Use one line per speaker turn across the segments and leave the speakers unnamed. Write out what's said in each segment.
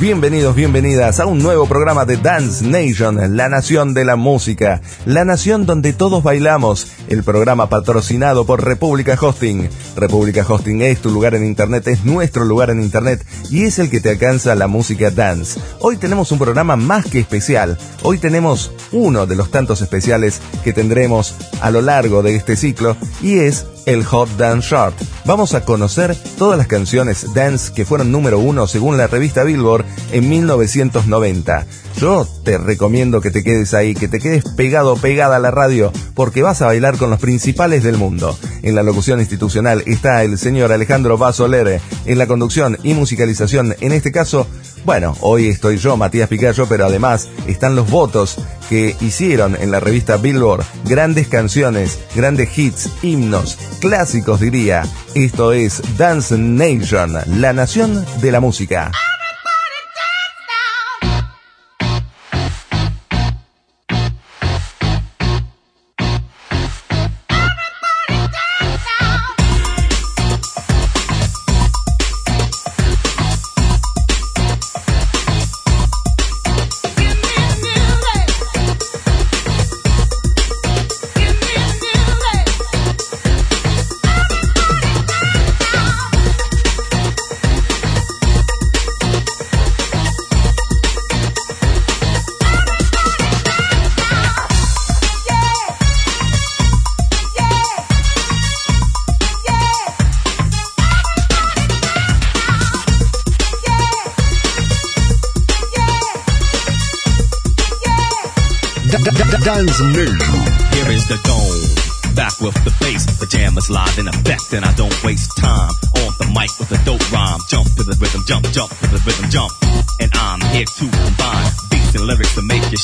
Bienvenidos, bienvenidas a un nuevo programa de Dance Nation, la nación de la música, la nación donde todos bailamos, el programa patrocinado por República Hosting. República Hosting es tu lugar en Internet, es nuestro lugar en Internet y es el que te alcanza la música dance. Hoy tenemos un programa más que especial, hoy tenemos uno de los tantos especiales que tendremos a lo largo de este ciclo y es el Hot Dance Chart. Vamos a conocer todas las canciones dance que fueron número uno según la revista Billboard en 1990. Yo te recomiendo que te quedes ahí, que te quedes pegado pegada a la radio, porque vas a bailar con los principales del mundo. En la locución institucional está el señor Alejandro Basolere, en la conducción y musicalización, en este caso, bueno, hoy estoy yo, Matías Picayo, pero además están los votos que hicieron en la revista Billboard grandes canciones, grandes hits, himnos, clásicos diría. Esto es Dance Nation, la nación de la música.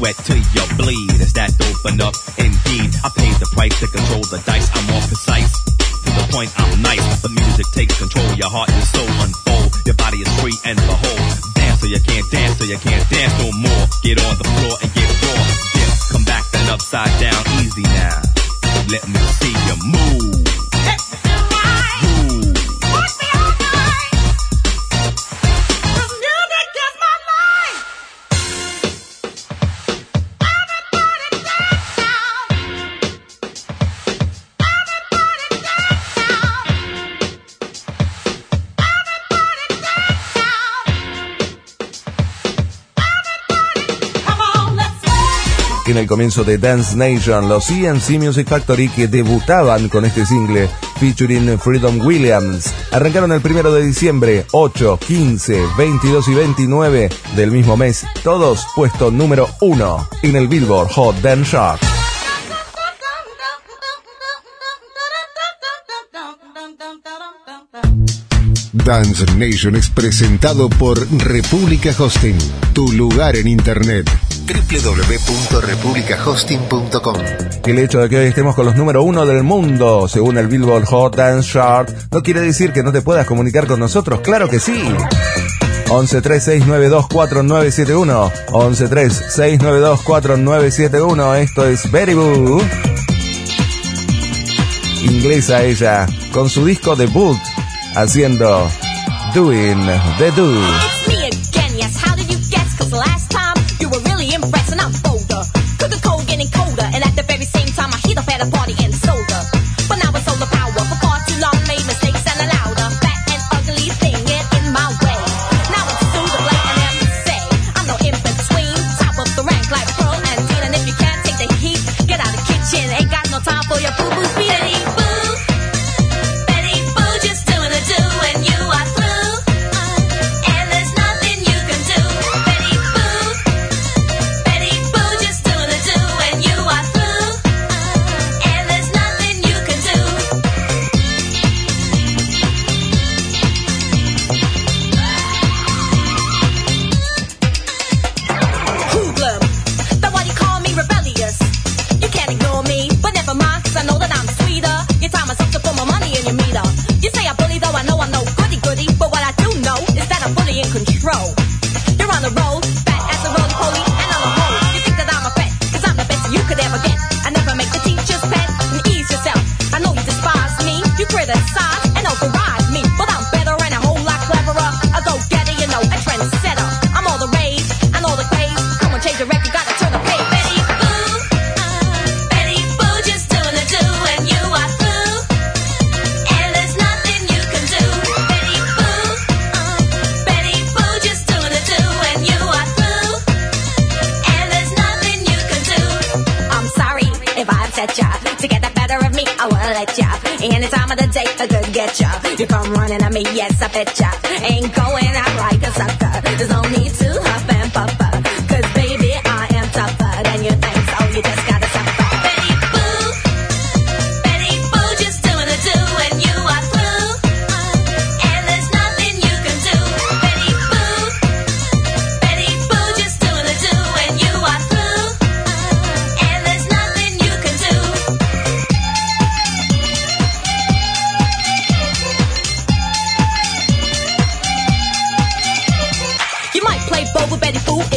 Make you
en el comienzo de Dance Nation, los CNC Music Factory que debutaban con este single featuring Freedom Williams. Arrancaron el primero de diciembre, 8, 15, 22 y 29 del mismo mes, todos puesto número 1 en el Billboard Hot Dance Chart.
Dance Nation es presentado por República Hosting, tu lugar en Internet www.republicahosting.com.
El hecho de que hoy estemos con los número uno del mundo, según el Billboard Hot Dance Chart, no quiere decir que no te puedas comunicar con nosotros, claro que sí. 1136924971 1136924971 Esto es Very Boo Inglesa ella Con su disco debut Haciendo Doing the Do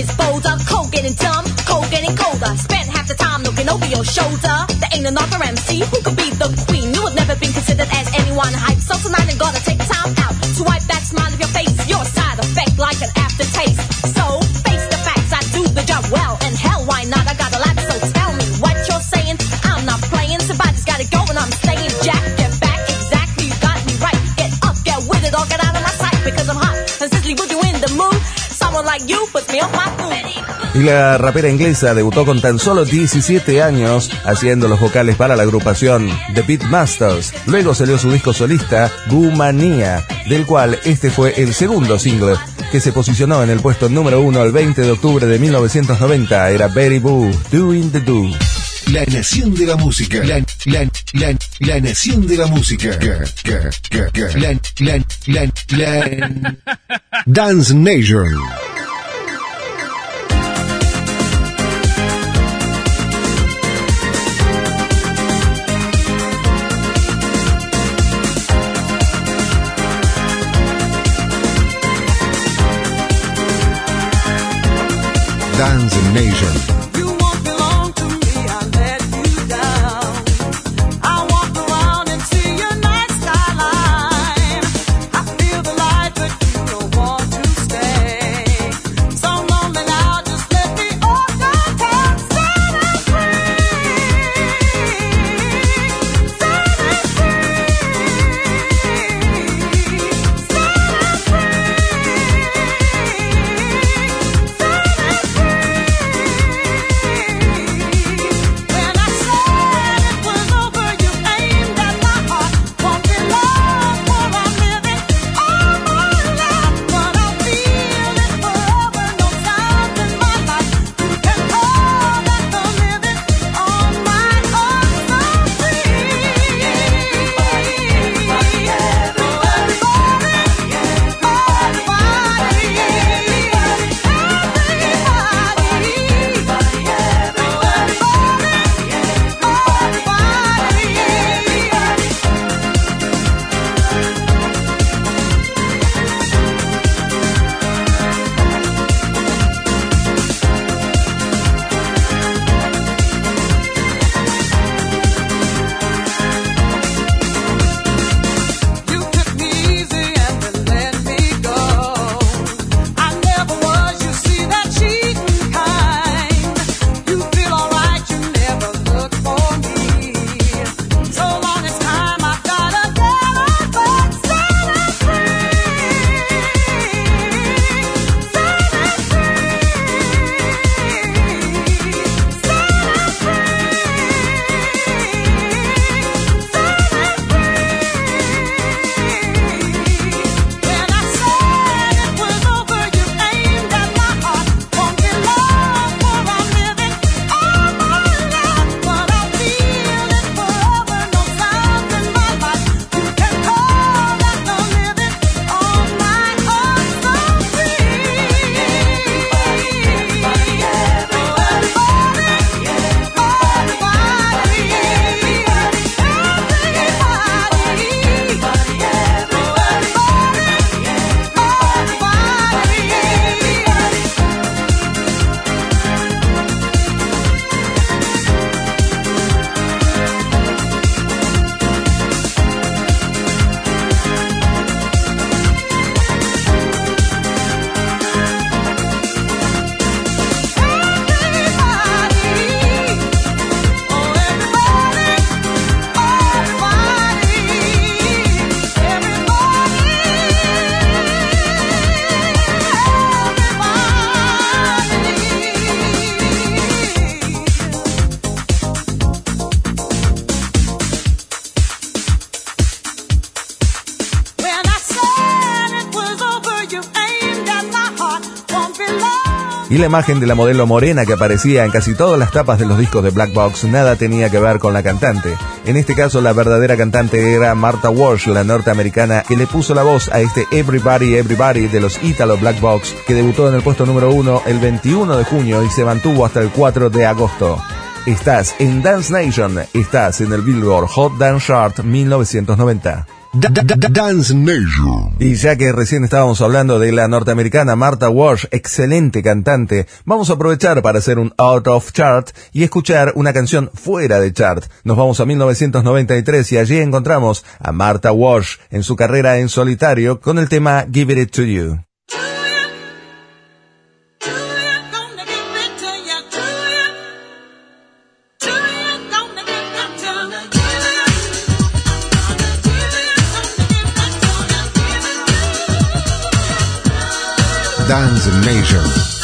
is bolder, cold getting dumb, cold getting colder. Spent half the time looking over your shoulder. There ain't another MC who could be the queen. You have never been considered as anyone hype. So tonight I'm gonna take Y la rapera inglesa debutó con tan solo 17 años haciendo los vocales para la agrupación The Beatmasters. Luego salió su disco solista, Gumanía, del cual este fue el segundo single que se posicionó en el puesto número uno el 20 de octubre de 1990. Era Betty Boo, Doing the Do.
La nación de la música. La, la, la, nación de la música. La, la. Dance Nation.
Dance Nation.
Imagen de la modelo morena que aparecía en casi todas las tapas de los discos de Black Box nada tenía que ver con la cantante. En este caso la verdadera cantante era Martha Walsh, la norteamericana que le puso la voz a este Everybody Everybody de los Italo Black Box que debutó en el puesto número uno el 21 de junio y se mantuvo hasta el 4 de agosto. Estás en Dance Nation, estás en el Billboard Hot Dance Chart 1990.
Dance Nation.
Y ya que recién estábamos hablando de la norteamericana Martha Walsh, excelente cantante, vamos a aprovechar para hacer un out of chart y escuchar una canción fuera de chart. Nos vamos a 1993 y allí encontramos a Martha Walsh en su carrera en solitario con el tema Give It To You.
Dance Nation.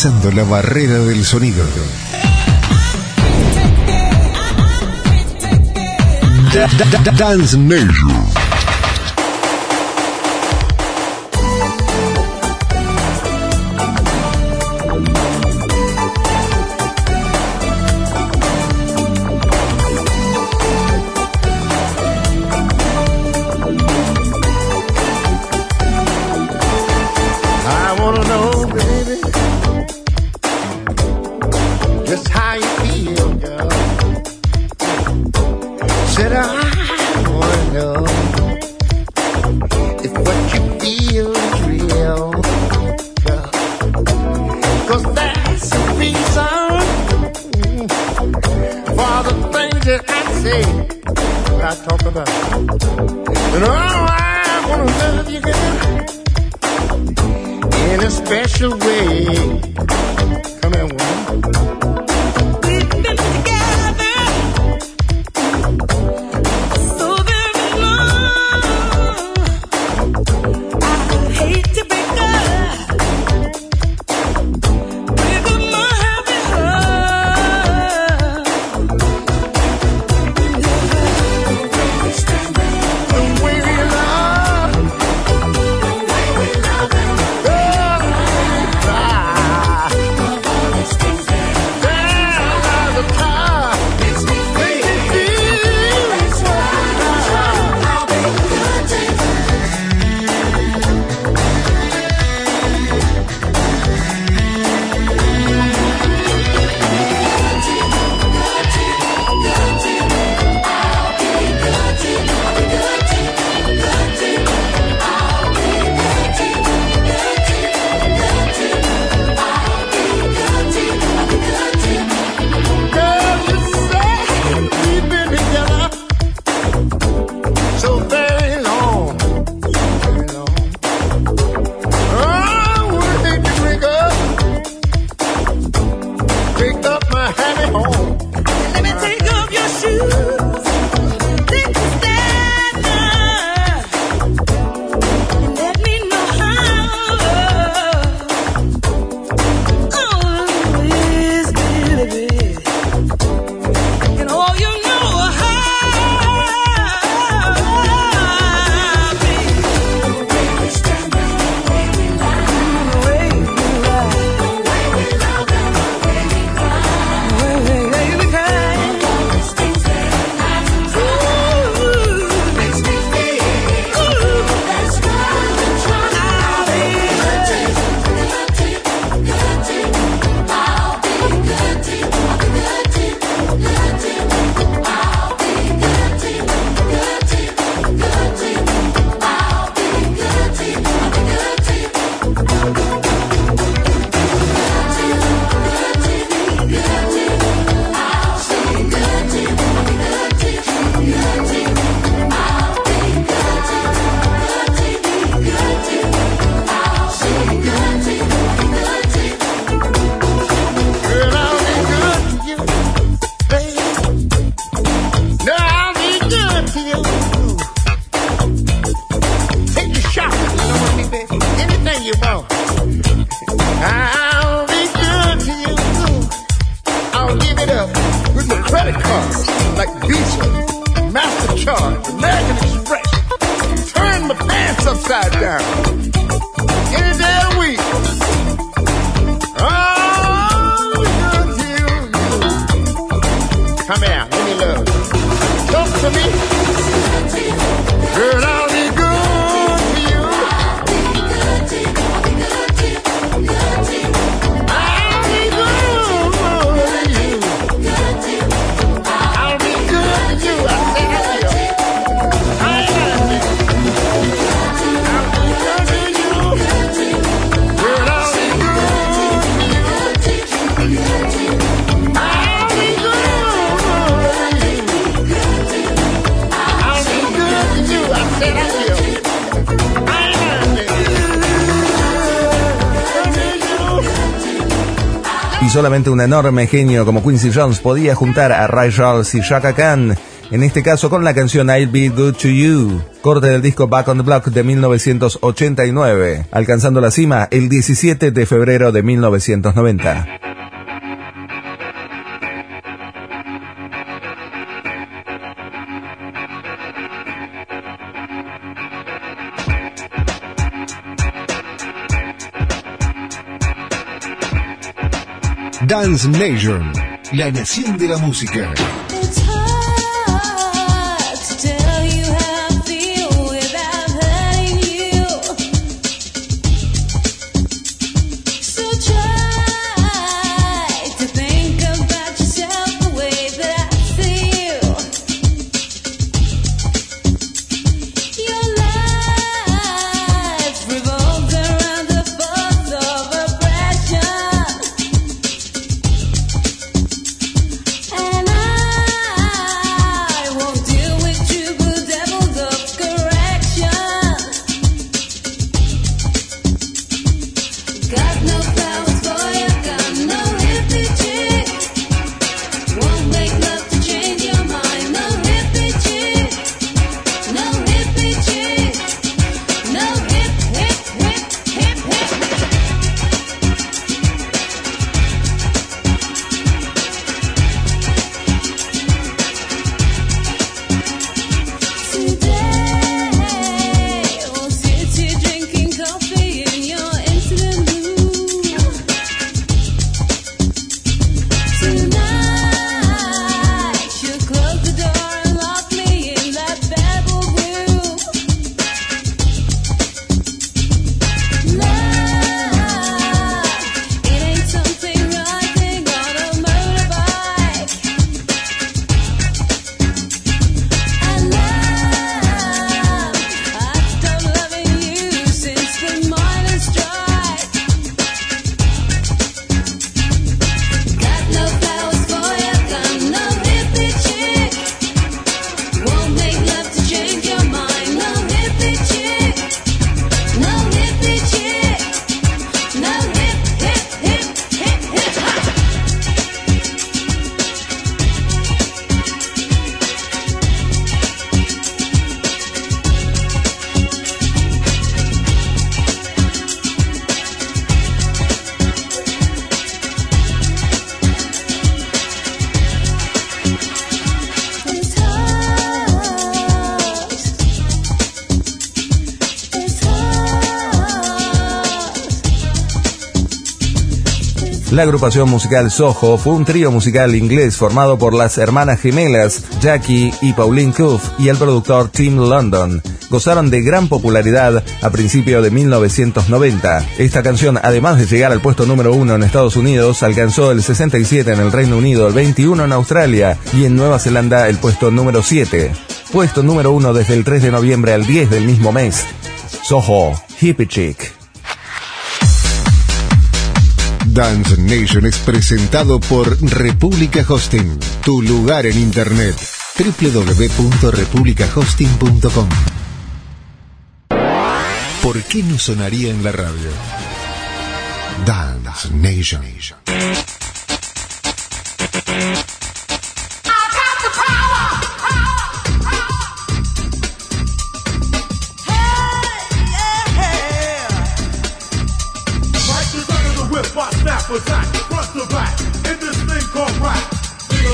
Atravesando la barrera del sonido. Dance Nation. upside down.
Solamente un enorme genio como Quincy Jones podía juntar a Ray Charles y Shaka Khan en este caso con la canción I'll Be Good to You, corte del disco Back on the Block de 1989, alcanzando la cima el 17 de febrero de 1990.
Nation, la nación de la música.
La agrupación musical Soho fue un trío musical inglés formado por las hermanas gemelas Jackie y Pauline Cuff y el productor Tim London. Gozaron de gran popularidad a principios de 1990. Esta canción, además de llegar al puesto número uno en Estados Unidos, alcanzó el 67 en el Reino Unido, el 21 en Australia y en Nueva Zelanda el puesto número 7. Puesto número uno desde el 3 de noviembre al 10 del mismo mes. Soho, Hippie Chick.
Dance Nation es presentado por República Hosting, tu lugar en Internet. www.republicahosting.com ¿Por qué no sonaría en la radio? Dance Nation.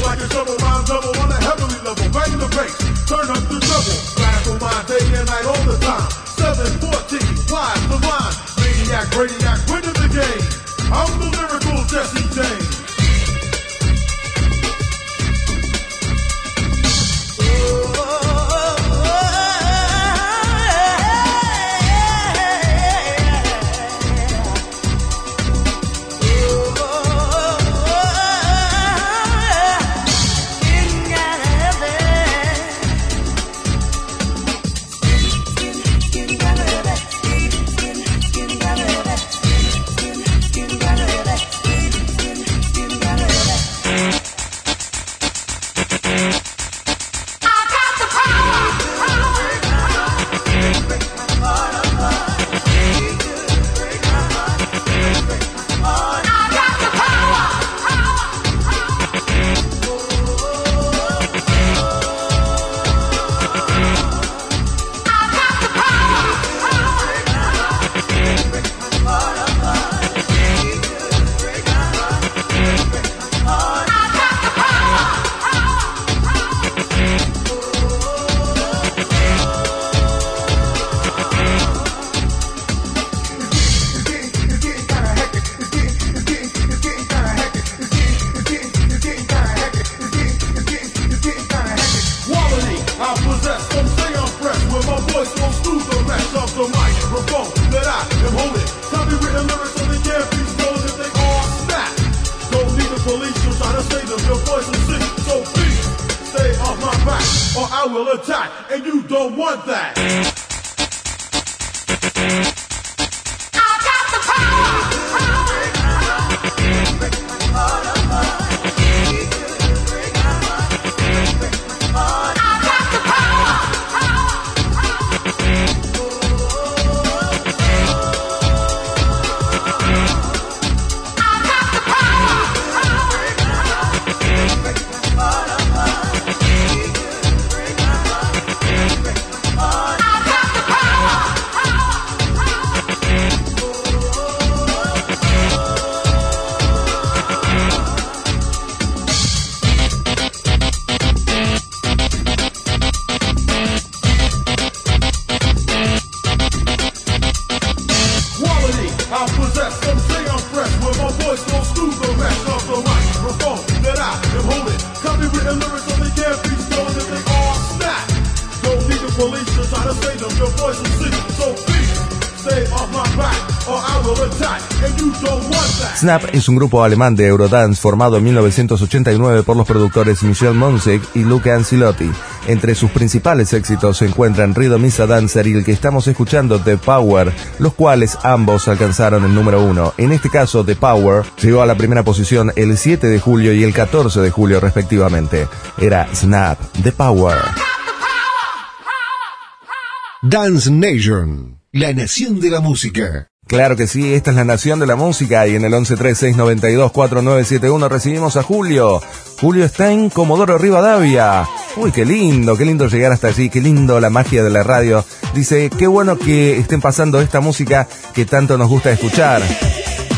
Like a double rhyme double on a heavenly level, bang the bass, turn up the double. Radical mind day and night all the time. 714, wise the line, maniac, radiac, winning the game. I'm the lyrical Jesse James.
Es un grupo alemán de Eurodance formado en 1989 por los productores Michel Monsek y Luca Ancilotti. Entre sus principales éxitos se encuentran Rido Misa Dancer y el que estamos escuchando The Power, los cuales ambos alcanzaron el número uno. En este caso, The Power llegó a la primera posición el 7 de julio y el 14 de julio respectivamente. Era Snap, The Power.
Dance Nation, la nación de la música.
Claro que sí, esta es la Nación de la Música y en el 1136924971 recibimos a Julio. Julio está en Comodoro Rivadavia. Uy, qué lindo, qué lindo llegar hasta allí, qué lindo la magia de la radio. Dice, qué bueno que estén pasando esta música que tanto nos gusta escuchar.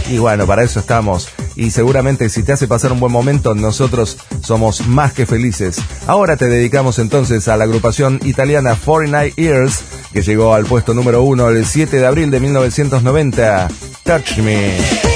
Y bueno, para eso estamos. Y seguramente si te hace pasar un buen momento, nosotros somos más que felices. Ahora te dedicamos entonces a la agrupación italiana 49 Years que llegó al puesto número uno el 7 de abril de 1990. Touch Me.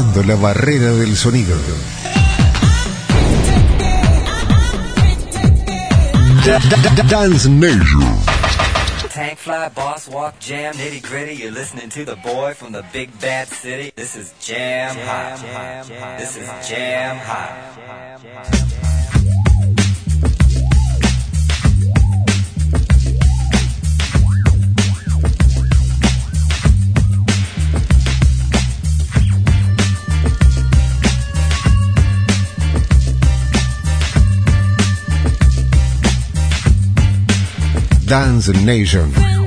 Atravesando la barrera del sonido. Dance Nation.
Tank fly, boss walk, jam, nitty gritty. You're listening to the boy from the big bad city. This is jam hot. This is jam hot.
Dance Nation.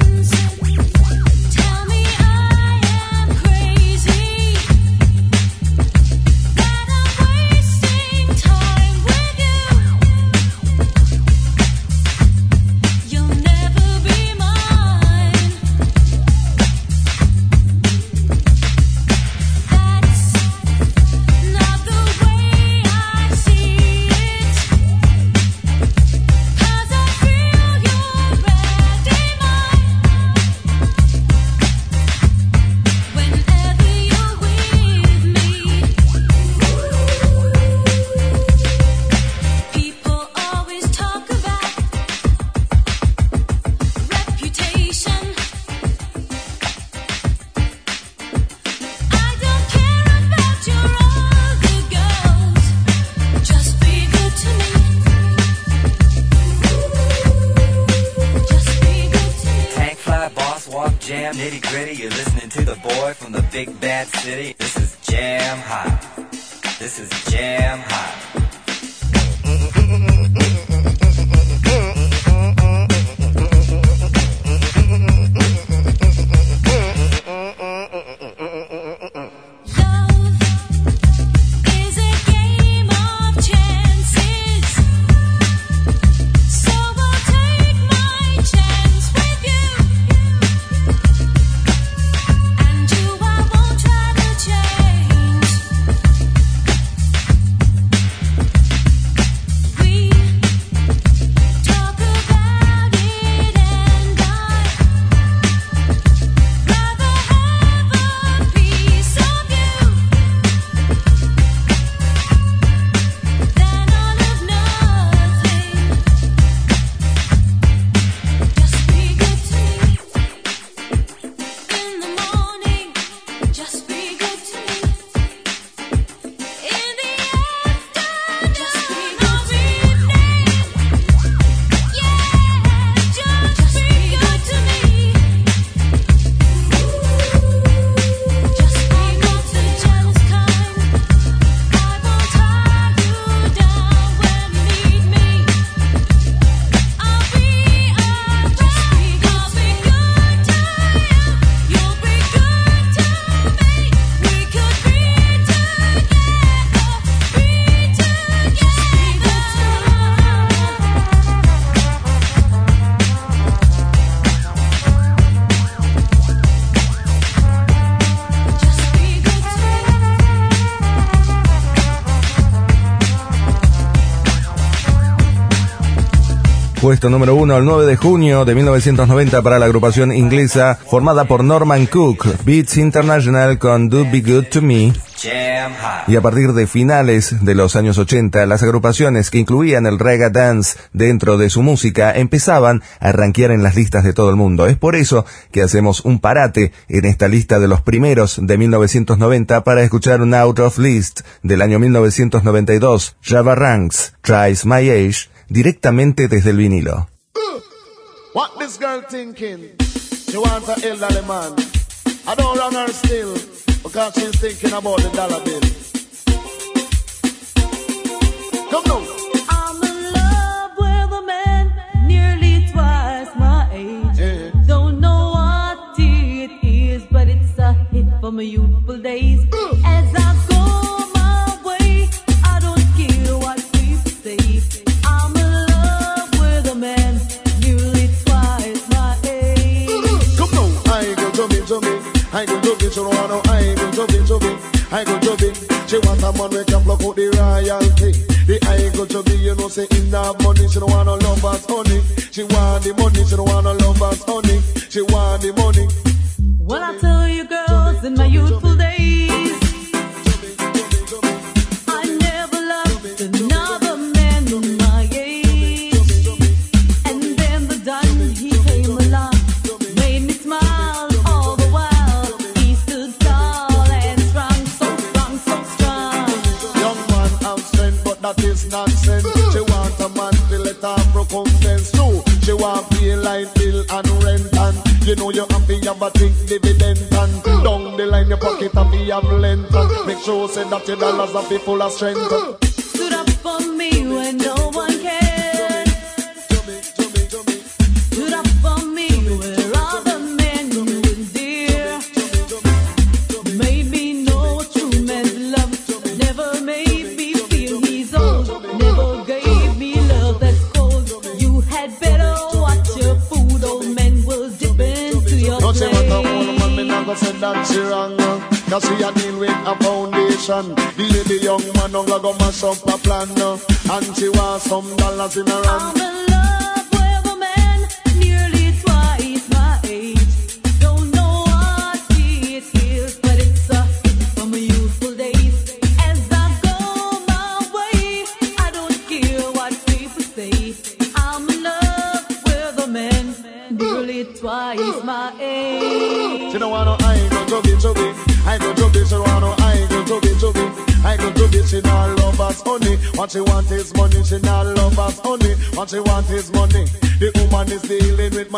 Puesto número uno el 9 de junio de 1990 para la agrupación inglesa formada por Norman Cook, Beats International con Do Be Good to Me. Y a partir de finales de los años 80, las agrupaciones que incluían el reggae dance dentro de su música empezaban a rankear en las listas de todo el mundo. Es por eso que hacemos un parate en esta lista de los primeros de 1990 para escuchar un out of list del año 1992, Java Ranks, Tries My Age, directamente desde el vinilo.
What this girl thinking? She wants a elderly man. I don't run her still because she's thinking about the dollar bill. Come now.
I'm in love with a man nearly twice my age.
Yeah.
Don't know what it is, but it's a hit for my youthful days. As I I
go jumping, she don't want no. I go jumping, jumping. I go jumping. She want a man we can block out the royalty. The I go jumping, you know, say in that money. She don't want no lovers, honey. She want the money. She don't want no lovers, honey. She want the money.
Well, I tell you, girls, in my youthful days,
this nonsense. She want a man to let her recompense. No, she want pay line bill and rent and you know you have to have a big dividend and down the line your pocket and be have length make sure say that your dollars are be full of strength.
Stood up for me when no one cared.
go mash up a plan. Uh, and she wants some dollars in her hand.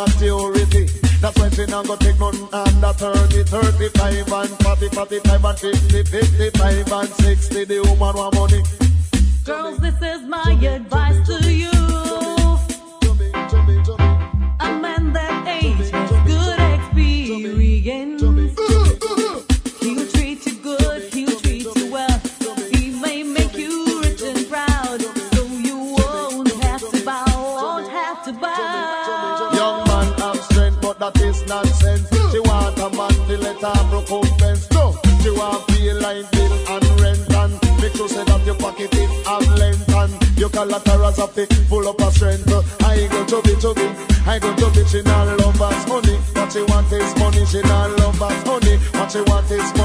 and purity. That's why she not go take none under 30, 35 and 40, 45 and 50, 55 and 60. The woman want money. she want is money, she not love us honey. What she want is money.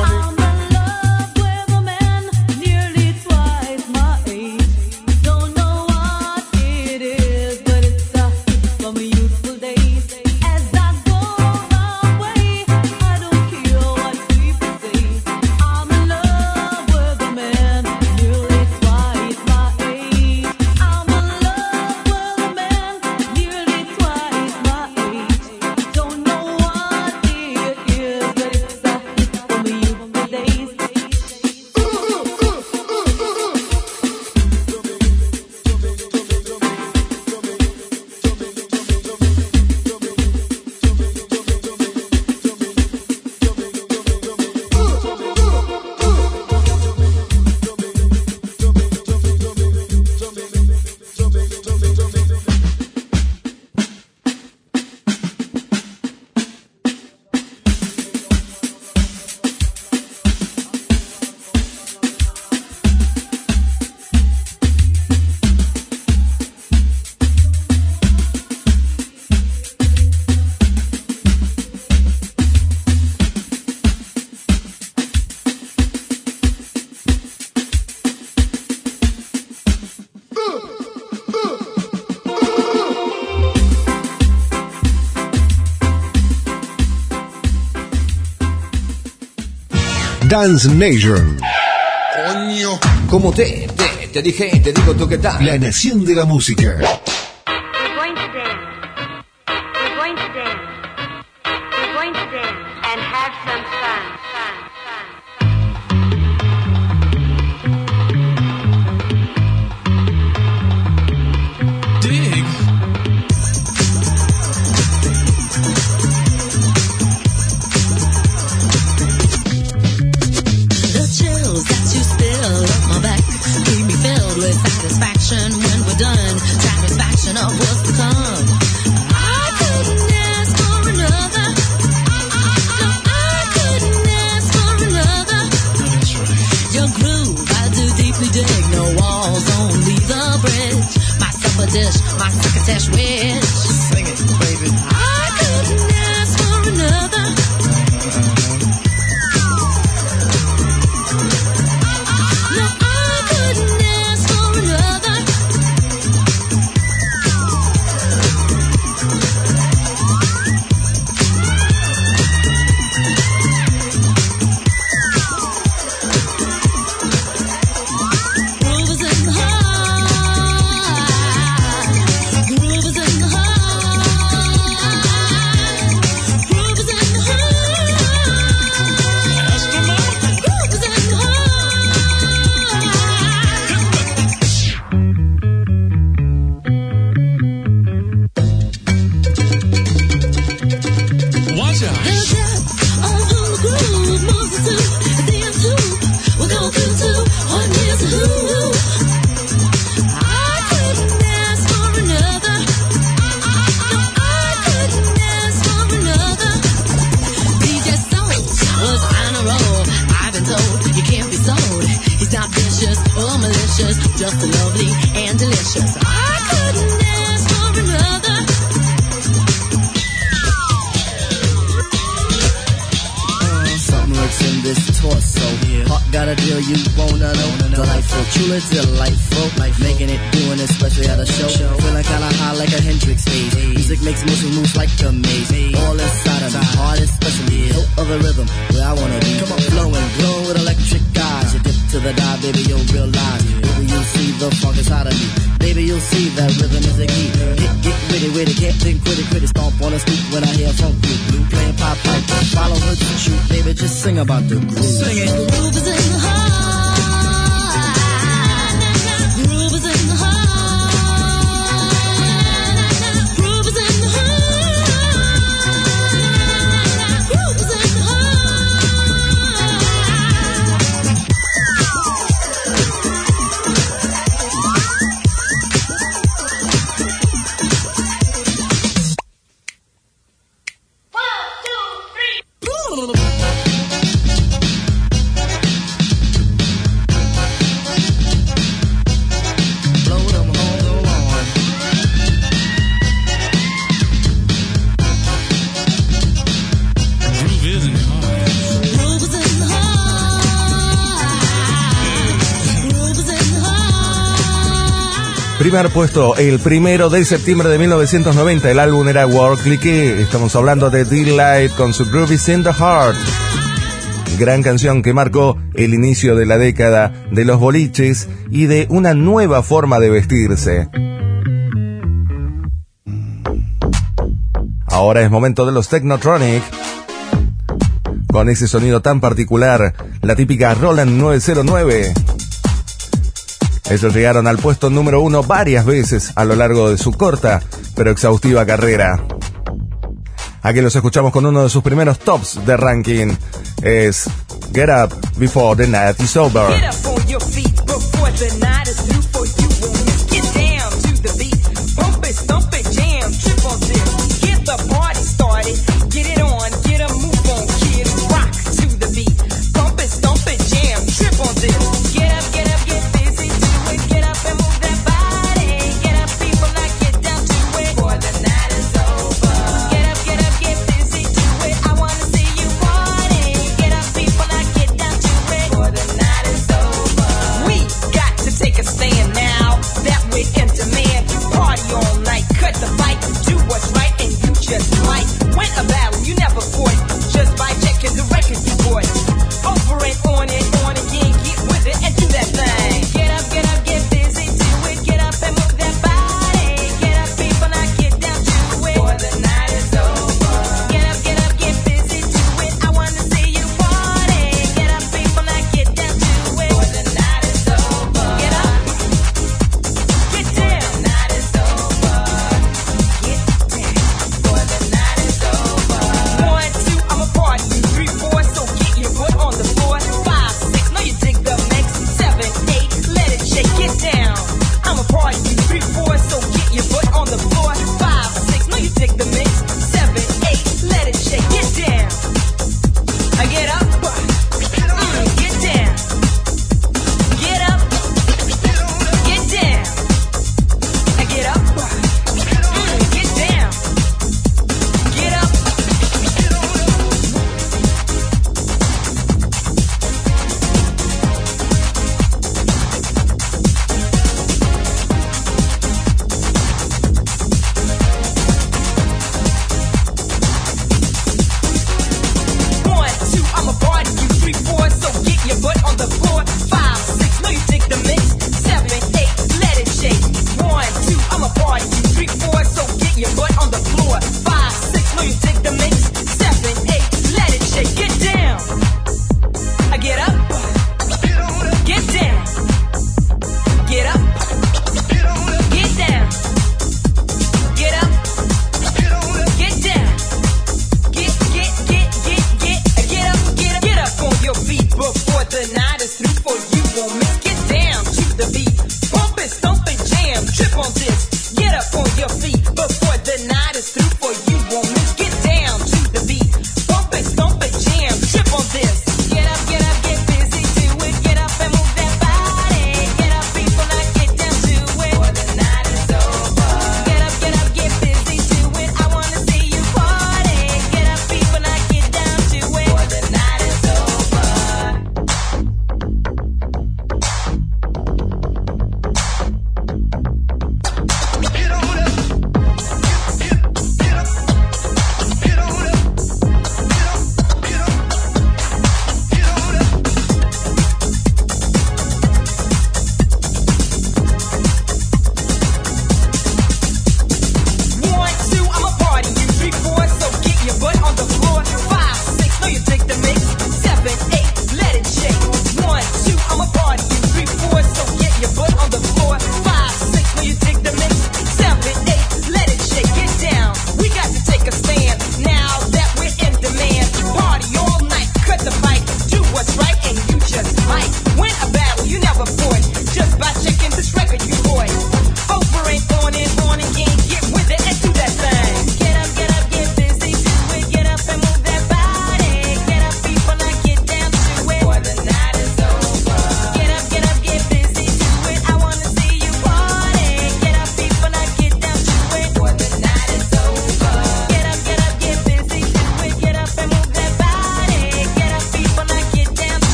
Trans Nation.
Coño. Como te, te, te dije, te digo tú que tal.
La nación de la música.
We going to dance and have some fun.
delicious, just
lovely and delicious. I couldn't ask for another.
Uh, something lurks in this torso. Yeah. Heart got a deal you wanna know. Wanna know. Delightful, truly delightful. Life making it, doing it, especially at a show. show. Feeling kinda high like a Hendrix phase. Hey. Music makes motion moves like a maze. Hey. All inside of me, heart is special. Yeah. No other rhythm where I wanna be. Come on, flowing, glowing with electric skies. You get to the dive, baby, you'll realize. Baby, you'll see the funk inside of me. Baby, you'll see that rhythm is the key. Get, get witty, witty, can't think quitty, quitty. Stomp on a stoop when I hear funk beat. Blue playing pop pipe, follow her to shoot. Baby, just sing about the groove. Sing it.
The groove is in the heart.
primer puesto, el primero de septiembre de 1990, el álbum era World Clique. Estamos hablando de Delight con su Groove is in the Heart. Gran canción que marcó el inicio de la década de los boliches y de una nueva forma de vestirse. Ahora es momento de los Technotronic. Con ese sonido tan particular, la típica Roland 909. Ellos llegaron al puesto número uno varias veces a lo largo de su corta pero exhaustiva carrera. Aquí los escuchamos con uno de sus primeros tops de ranking. Es Get Up Before the Night is Over.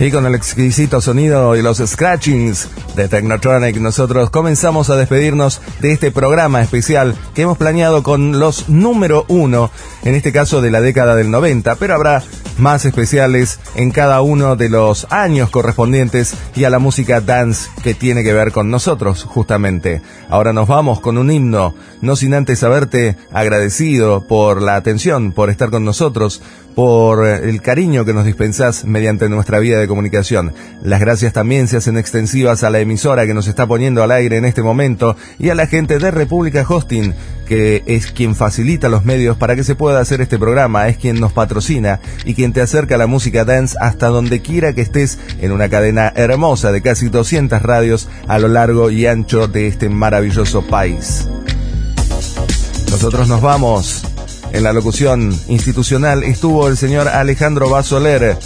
Y con el exquisito sonido y los scratchings de Technotronic, nosotros comenzamos a despedirnos de este programa especial que hemos planeado con los número uno, en este caso de la década del 90, pero habrá más especiales en cada uno de los años correspondientes y a la música dance que tiene que ver con nosotros, justamente. Ahora nos vamos con un himno, no sin antes haberte agradecido por la atención, por estar con nosotros, por el cariño que nos dispensás mediante nuestra vía de comunicación. Las gracias también se hacen extensivas a la emisora que nos está poniendo al aire en este momento y a la gente de República Hosting, que es quien facilita los medios para que se pueda hacer este programa, es quien nos patrocina y quien te acerca la música dance hasta donde quiera que estés en una cadena hermosa de casi 200 radios a lo largo y ancho de este maravilloso país. Nosotros nos vamos en la locución institucional estuvo el señor Alejandro Basoler.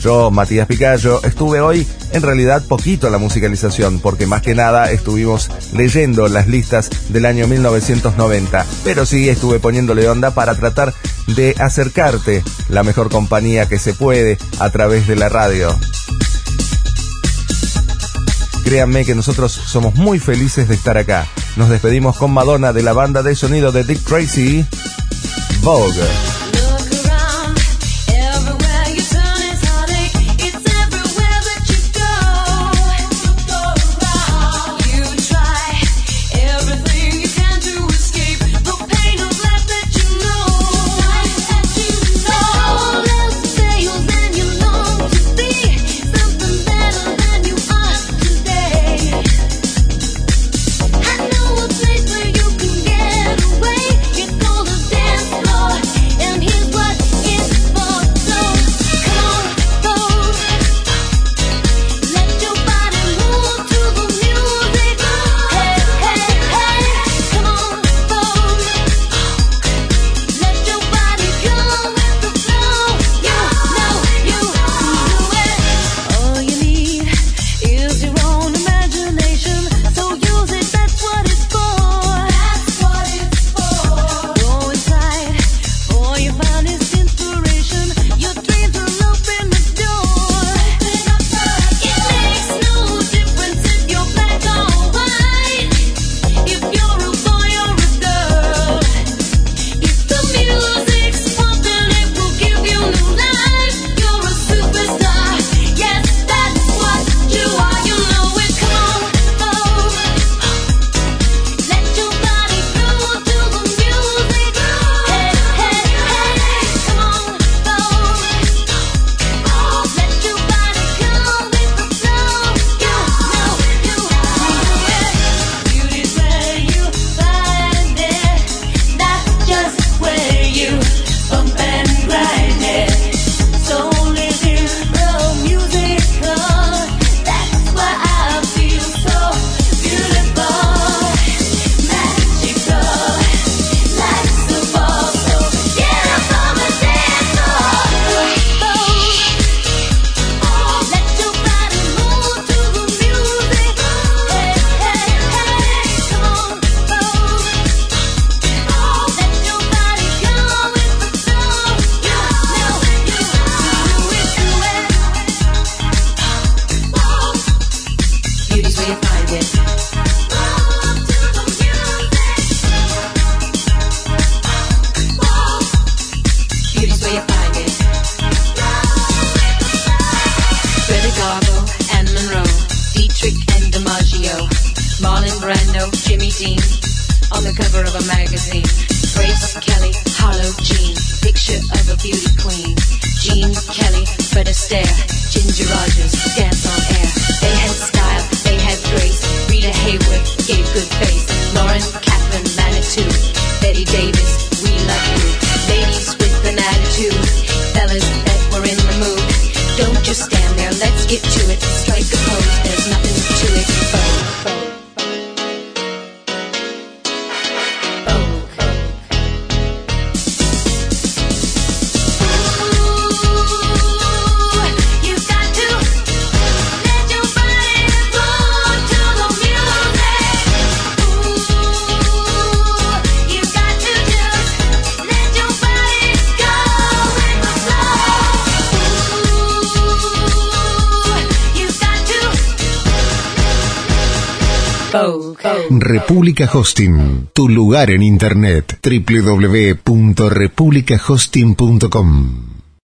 Yo, Matías Picayo, estuve hoy en realidad poquito la musicalización, porque más que nada estuvimos leyendo las listas del año 1990, pero sí estuve poniéndole onda para tratar de acercarte la mejor compañía que se puede a través de la radio. Créanme que nosotros somos muy felices de estar acá. Nos despedimos con Madonna de la banda de sonido de Dick Tracy.
Valga. Hosting, tu lugar en Internet. www.republicahosting.com